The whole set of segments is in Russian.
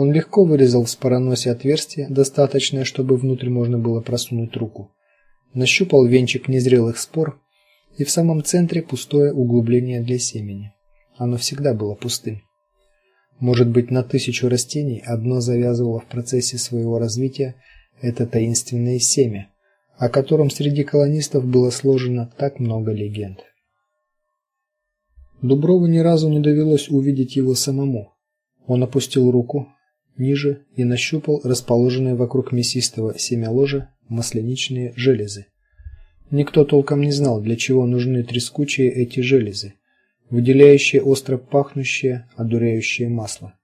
Он легко вырезал в спороносе отверстие, достаточное, чтобы внутрь можно было просунуть руку. Нащупал венчик незрелых спор, и в самом центре пустое углубление для семени. Оно всегда было пустым. Может быть, на тысячу растений одно завязывало в процессе своего развития это таинственное семя, о котором среди колонистов было сложено так много легенд. Дуброву ни разу не довелось увидеть его самому. Он опустил руку ниже и нащупал расположенные вокруг мясистого семяложа масляничные железы. Никто толком не знал, для чего нужны трескучие эти железы, выделяющие остро пахнущее, одуряющее масло.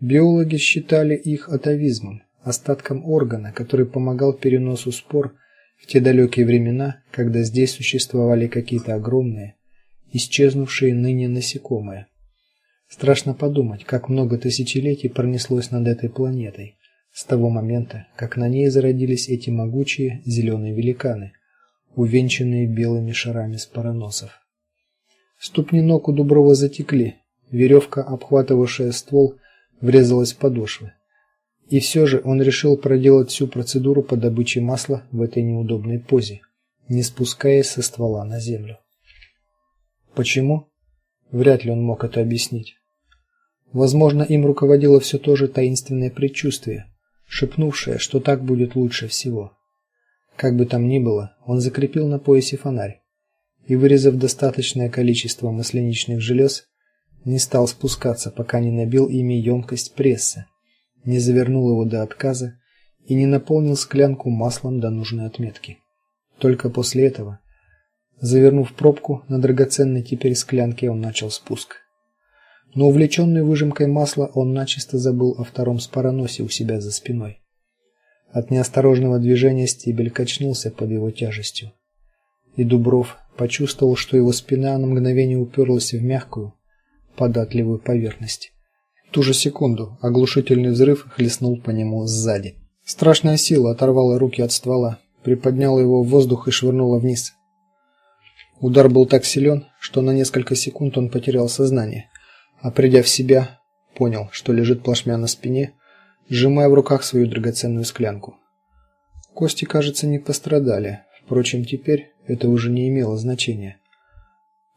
Биологи считали их атовизмом, остатком органа, который помогал переносу спор в те далекие времена, когда здесь существовали какие-то огромные, исчезнувшие ныне насекомые. Страшно подумать, как много тысячелетий пронеслось над этой планетой с того момента, как на ней зародились эти могучие зеленые великаны, увенчанные белыми шарами спороносов. Ступни ног у Дуброва затекли, веревка, обхватывавшая ствол, врезалась в подошвы. И все же он решил проделать всю процедуру по добыче масла в этой неудобной позе, не спускаясь со ствола на землю. Почему? Вряд ли он мог это объяснить. Возможно, им руководило все то же таинственное предчувствие, шепнувшее, что так будет лучше всего. Как бы там ни было, он закрепил на поясе фонарь и, вырезав достаточное количество масляничных желез, не стал спускаться, пока не набил ими емкость пресса не завернул его до отказа и не наполнил склянку маслом до нужной отметки. Только после этого, завернув пробку на драгоценной теперь склянке, он начал спуск. Но увлеченный выжимкой масла, он начисто забыл о втором спороносе у себя за спиной. От неосторожного движения стебель качнулся под его тяжестью. И Дубров почувствовал, что его спина на мгновение уперлась в мягкую, податливую поверхность ту же секунду оглушительный взрыв хлестнул по нему сзади. Страшная сила оторвала руки от ствола, приподняла его в воздух и швырнула вниз. Удар был так силен, что на несколько секунд он потерял сознание, а придя в себя, понял, что лежит плашмя на спине, сжимая в руках свою драгоценную склянку. Кости, кажется, не пострадали. Впрочем, теперь это уже не имело значения.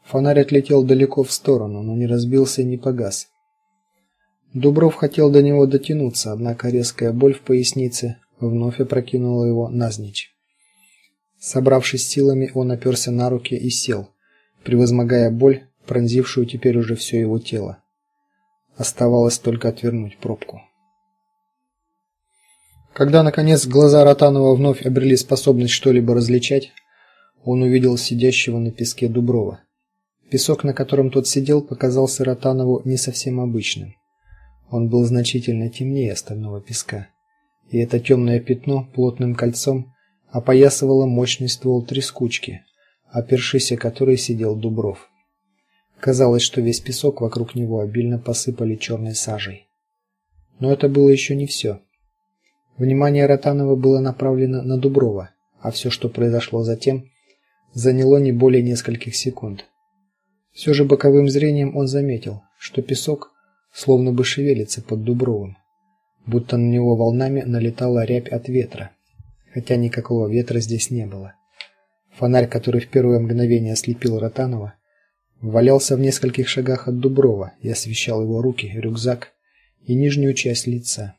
Фонарь отлетел далеко в сторону, но не разбился и не погас. Дубров хотел до него дотянуться, однако резкая боль в пояснице вновь опрокинула его навзничь. Собравшись силами, он оперся на руки и сел, превозмогая боль, пронзившую теперь уже все его тело. Оставалось только отвернуть пробку. Когда наконец глаза Ротанова вновь обрели способность что-либо различать, он увидел сидящего на песке Дуброва. Песок, на котором тот сидел, показался Ротанову не совсем обычным. Он был значительно темнее остального песка, и это темное пятно плотным кольцом опоясывало мощный ствол трескучки, опершись о который сидел Дубров. Казалось, что весь песок вокруг него обильно посыпали черной сажей. Но это было еще не все. Внимание Ротанова было направлено на Дуброва, а все, что произошло затем, заняло не более нескольких секунд. Все же боковым зрением он заметил, что песок словно бы шевелится под Дубровым, будто на него волнами налетала рябь от ветра, хотя никакого ветра здесь не было. Фонарь, который в первое мгновение ослепил Ротанова, валялся в нескольких шагах от Дуброва и освещал его руки, рюкзак и нижнюю часть лица.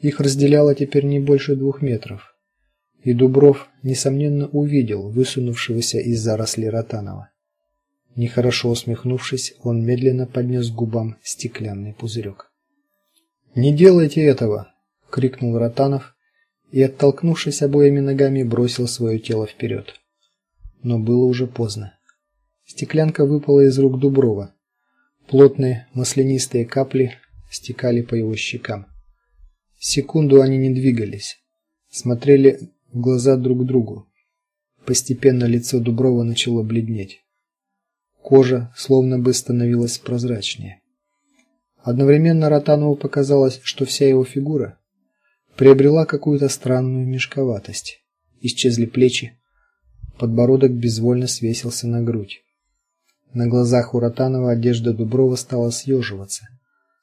Их разделяло теперь не больше двух метров. И Дубров несомненно увидел высунувшегося из зарослей Ротанова. Нехорошо усмехнувшись, он медленно поднес к губам стеклянный пузырек. "Не делайте этого", крикнул Ротанов и, оттолкнувшись обоими ногами, бросил свое тело вперед. Но было уже поздно. Стеклянка выпала из рук Дуброва. Плотные маслянистые капли стекали по его щекам. Секунду они не двигались, смотрели в глаза друг другу. Постепенно лицо Дуброва начало бледнеть. Кожа словно бы становилась прозрачнее. Одновременно Ротанову показалось, что вся его фигура приобрела какую-то странную мешковатость. Исчезли плечи, подбородок безвольно свесился на грудь. На глазах у Ротанова одежда Дуброва стала съеживаться,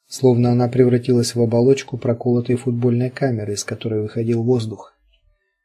словно она превратилась в оболочку проколотой футбольной камеры, из которой выходил воздух.